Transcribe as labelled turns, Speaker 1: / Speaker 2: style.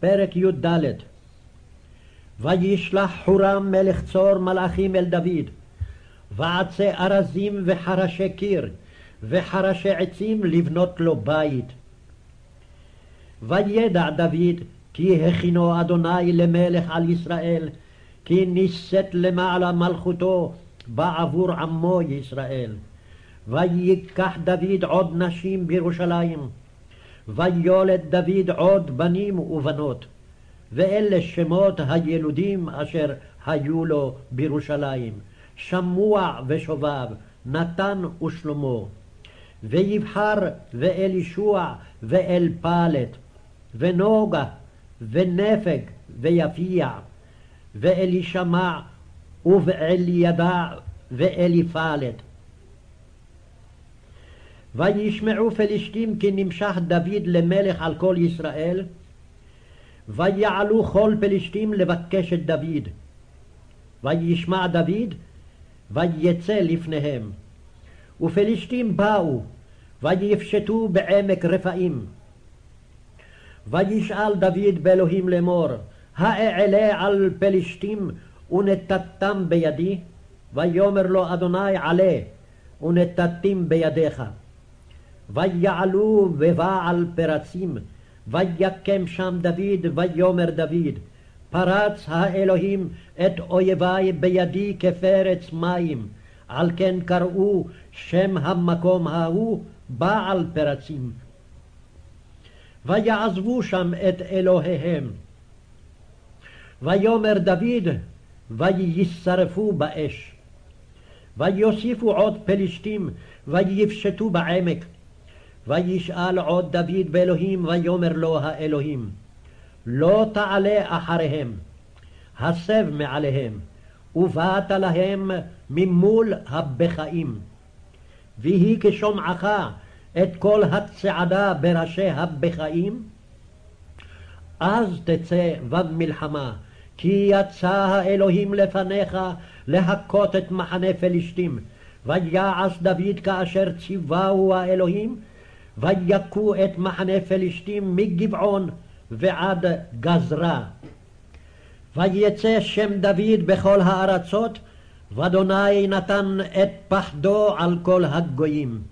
Speaker 1: פרק י"ד וישלח חורם מלך צור מלאכים אל דוד, ועצי ארזים וחרשי קיר, וחרשי עצים לבנות לו בית. וידע דוד כי הכינו אדוני למלך על ישראל, כי נישאת למעלה מלכותו בעבור עמו ישראל. ויקח דוד עוד נשים בירושלים, ויולד דוד עוד בנים ובנות. ואלה שמות הילודים אשר היו לו בירושלים, שמוע ושובב, נתן ושלמה. ויבחר ואלישוע ואל פלט, ונוגה, ונפג, ויפיע, ואלישמע, ובאלידע, ואליפלט. וישמעו פלישתים כי נמשך דוד למלך על כל ישראל, ויעלו כל פלישתים לבקש את דוד. וישמע דוד, ויצא לפניהם. ופלישתים באו, ויפשטו בעמק רפאים. וישאל דוד באלוהים לאמור, האעלה על פלישתים ונתתם בידי? ויאמר לו אדוני עלה, ונתתים בידיך. ויעלו בבעל פרצים, ויקם שם דוד, ויאמר דוד, פרץ האלוהים את אויבי בידי כפרץ מים, על כן קראו שם המקום ההוא בעל פרצים. ויעזבו שם את אלוהיהם. ויאמר דוד, ויישרפו באש. ויוסיפו עוד פלישתים, ויפשטו בעמק. וישאל עוד דוד באלוהים, ויאמר לו האלוהים, לא תעלה אחריהם, הסב מעליהם, ובאת להם ממול הבקעים. ויהי כשומעך את כל הצעדה בראשי הבקעים, אז תצא במלחמה, כי יצא האלוהים לפניך להכות את מחנה פלישתים. ויעש דוד כאשר ציווהו האלוהים, ויכו את מחנה פלישתים מגבעון ועד גזרה. ויצא שם דוד בכל הארצות, ואדוני נתן את פחדו על כל הגויים.